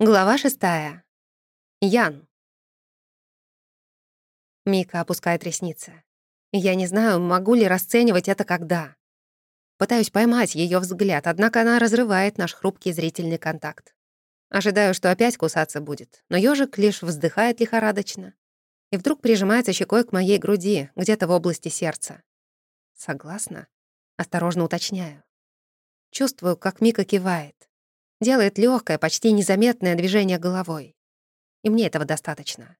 Глава шестая. Ян. Мика опускает ресницы. Я не знаю, могу ли расценивать это когда. Пытаюсь поймать ее взгляд, однако она разрывает наш хрупкий зрительный контакт. Ожидаю, что опять кусаться будет, но ежик лишь вздыхает лихорадочно и вдруг прижимается щекой к моей груди, где-то в области сердца. Согласна? Осторожно уточняю. Чувствую, как Мика кивает. Делает легкое, почти незаметное движение головой. И мне этого достаточно.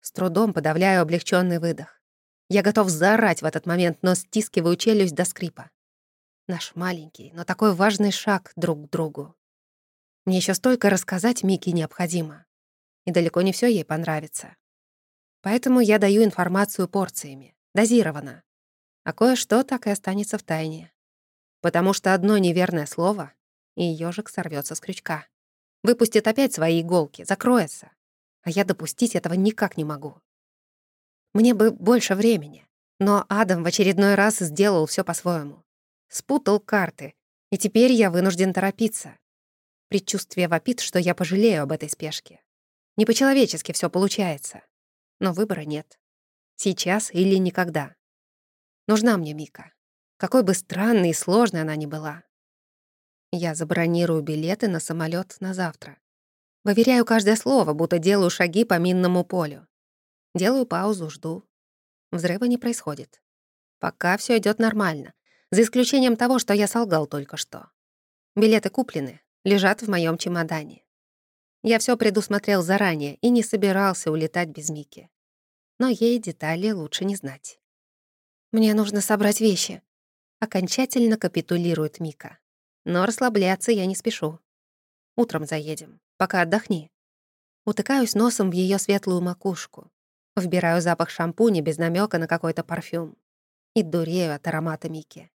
С трудом подавляю облегченный выдох. Я готов заорать в этот момент, но стискиваю челюсть до скрипа. Наш маленький, но такой важный шаг друг к другу. Мне еще столько рассказать Мике необходимо. И далеко не все ей понравится. Поэтому я даю информацию порциями, дозированно. А кое-что так и останется в тайне. Потому что одно неверное слово и ежик сорвется с крючка. Выпустит опять свои иголки, закроется. А я допустить этого никак не могу. Мне бы больше времени, но Адам в очередной раз сделал все по-своему. Спутал карты, и теперь я вынужден торопиться. Предчувствие вопит, что я пожалею об этой спешке. Не по-человечески все получается. Но выбора нет. Сейчас или никогда. Нужна мне Мика. Какой бы странной и сложной она ни была. Я забронирую билеты на самолет на завтра. Выверяю каждое слово, будто делаю шаги по минному полю. Делаю паузу, жду. Взрыва не происходит. Пока все идет нормально, за исключением того, что я солгал только что. Билеты куплены, лежат в моем чемодане. Я все предусмотрел заранее и не собирался улетать без Мики. Но ей детали лучше не знать. «Мне нужно собрать вещи», — окончательно капитулирует Мика. Но расслабляться я не спешу. Утром заедем, пока отдохни. Утыкаюсь носом в ее светлую макушку. Вбираю запах шампуня без намека на какой-то парфюм. И дурею от аромата Мики.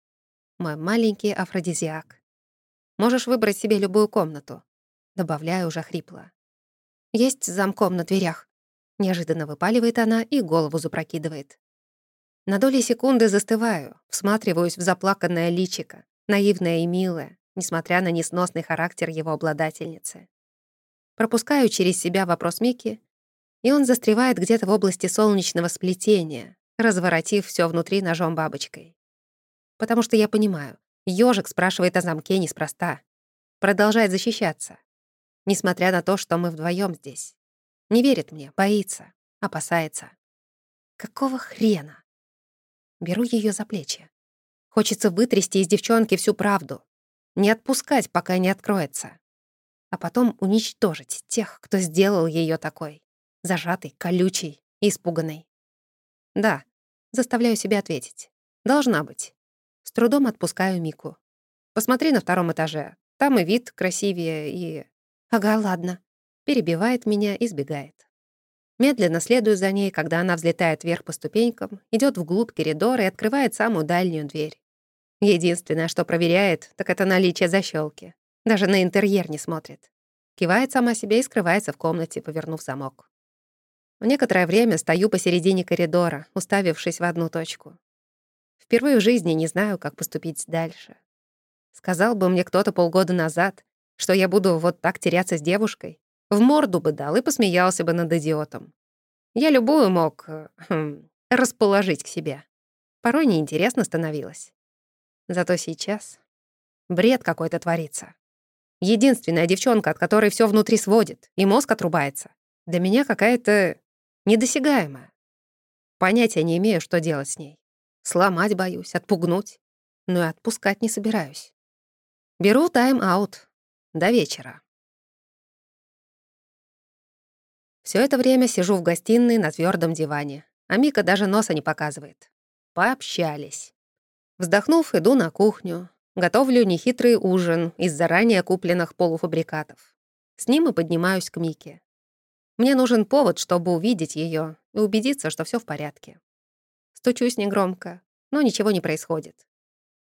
Мой маленький афродизиак. Можешь выбрать себе любую комнату. Добавляю уже хрипло. Есть замком на дверях. Неожиданно выпаливает она и голову запрокидывает. На доли секунды застываю, всматриваюсь в заплаканное личико, наивная и милая, несмотря на несносный характер его обладательницы. Пропускаю через себя вопрос Мики, и он застревает где-то в области солнечного сплетения, разворотив все внутри ножом бабочкой. Потому что я понимаю, ежик спрашивает о замке неспроста, продолжает защищаться, несмотря на то, что мы вдвоем здесь. Не верит мне, боится, опасается. Какого хрена? Беру ее за плечи. Хочется вытрясти из девчонки всю правду. Не отпускать, пока не откроется. А потом уничтожить тех, кто сделал ее такой. Зажатой, колючей испуганной. Да, заставляю себя ответить. Должна быть. С трудом отпускаю Мику. Посмотри на втором этаже. Там и вид красивее, и... Ага, ладно. Перебивает меня и сбегает. Медленно следую за ней, когда она взлетает вверх по ступенькам, идет вглубь коридора и открывает самую дальнюю дверь. Единственное, что проверяет, так это наличие защелки. Даже на интерьер не смотрит. Кивает сама себе и скрывается в комнате, повернув замок. В некоторое время стою посередине коридора, уставившись в одну точку. Впервые в жизни не знаю, как поступить дальше. Сказал бы мне кто-то полгода назад, что я буду вот так теряться с девушкой, в морду бы дал и посмеялся бы над идиотом. Я любую мог э, хм, расположить к себе. Порой неинтересно становилось. Зато сейчас бред какой-то творится. Единственная девчонка, от которой все внутри сводит, и мозг отрубается, для меня какая-то недосягаемая. Понятия не имею, что делать с ней. Сломать боюсь, отпугнуть, но и отпускать не собираюсь. Беру тайм-аут до вечера. Все это время сижу в гостиной на твердом диване, а Мика даже носа не показывает. Пообщались. Вздохнув, иду на кухню. Готовлю нехитрый ужин из заранее купленных полуфабрикатов. С ним и поднимаюсь к Мике. Мне нужен повод, чтобы увидеть ее и убедиться, что все в порядке. Стучусь негромко, но ничего не происходит.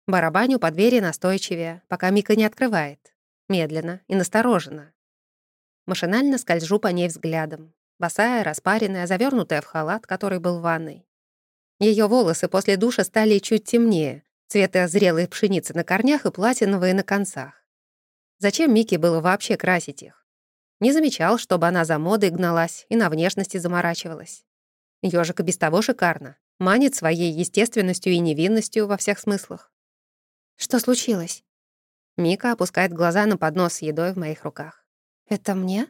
Барабаню по двери настойчивее, пока Мика не открывает. Медленно и настороженно. Машинально скольжу по ней взглядом. Босая, распаренная, завернутая в халат, который был в ванной. Ее волосы после душа стали чуть темнее, цвета зрелой пшеницы на корнях и платиновые на концах. Зачем Микки было вообще красить их? Не замечал, чтобы она за модой гналась и на внешности заморачивалась. Ёжик и без того шикарно. Манит своей естественностью и невинностью во всех смыслах. «Что случилось?» Мика опускает глаза на поднос с едой в моих руках. «Это мне?»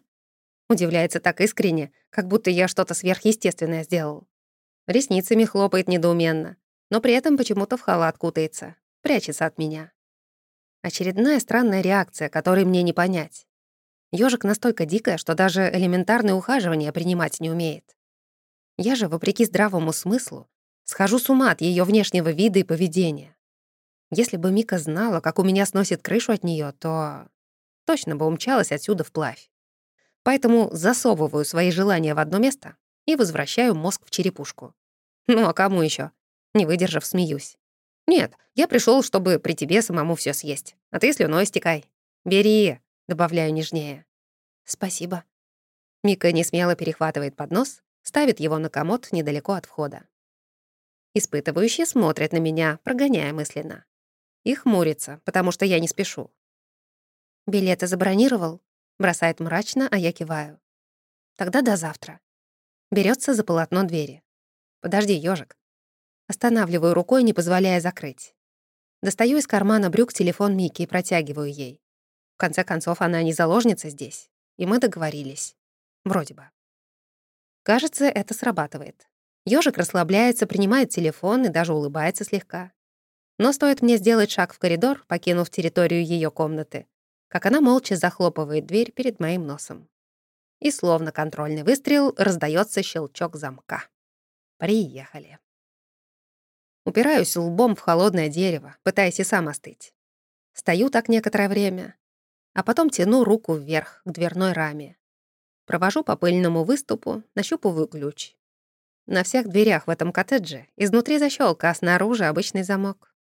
Удивляется так искренне, как будто я что-то сверхъестественное сделал. Ресницами хлопает недоуменно, но при этом почему-то в халат кутается, прячется от меня. Очередная странная реакция, которой мне не понять. Ёжик настолько дикая, что даже элементарное ухаживание принимать не умеет. Я же, вопреки здравому смыслу, схожу с ума от ее внешнего вида и поведения. Если бы Мика знала, как у меня сносит крышу от нее, то точно бы умчалась отсюда вплавь. Поэтому засовываю свои желания в одно место и возвращаю мозг в черепушку. Ну а кому еще? Не выдержав, смеюсь. Нет, я пришел, чтобы при тебе самому все съесть. А ты слюной стекай. Бери, добавляю нежнее. Спасибо. Мика несмело перехватывает поднос, ставит его на комод недалеко от входа. Испытывающие смотрят на меня, прогоняя мысленно и хмурится, потому что я не спешу. «Билеты забронировал?» — бросает мрачно, а я киваю. «Тогда до завтра». Берется за полотно двери. «Подожди, ежик. Останавливаю рукой, не позволяя закрыть. Достаю из кармана брюк телефон Мики и протягиваю ей. В конце концов, она не заложница здесь, и мы договорились. Вроде бы. Кажется, это срабатывает. Ёжик расслабляется, принимает телефон и даже улыбается слегка. Но стоит мне сделать шаг в коридор, покинув территорию ее комнаты, как она молча захлопывает дверь перед моим носом. И словно контрольный выстрел раздается щелчок замка. Приехали. Упираюсь лбом в холодное дерево, пытаясь и сам остыть. Стою так некоторое время, а потом тяну руку вверх к дверной раме. Провожу по пыльному выступу, нащупываю ключ. На всех дверях в этом коттедже изнутри защелка, а снаружи обычный замок.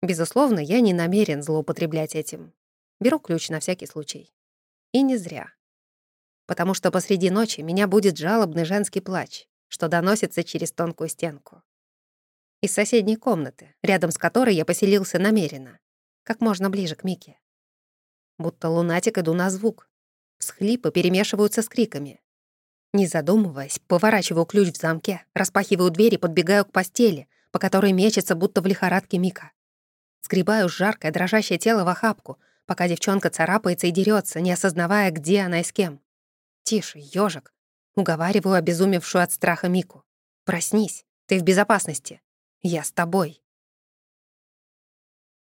Безусловно, я не намерен злоупотреблять этим. Беру ключ на всякий случай. И не зря. Потому что посреди ночи меня будет жалобный женский плач, что доносится через тонкую стенку. Из соседней комнаты, рядом с которой я поселился намеренно, как можно ближе к Мике. Будто лунатик иду на звук. Всхлипы перемешиваются с криками. Не задумываясь, поворачиваю ключ в замке, распахиваю дверь и подбегаю к постели, по которой мечется, будто в лихорадке Мика. Сгребаю жаркое, дрожащее тело в охапку, пока девчонка царапается и дерется, не осознавая, где она и с кем. «Тише, ежик. Уговариваю обезумевшую от страха Мику. «Проснись, ты в безопасности. Я с тобой».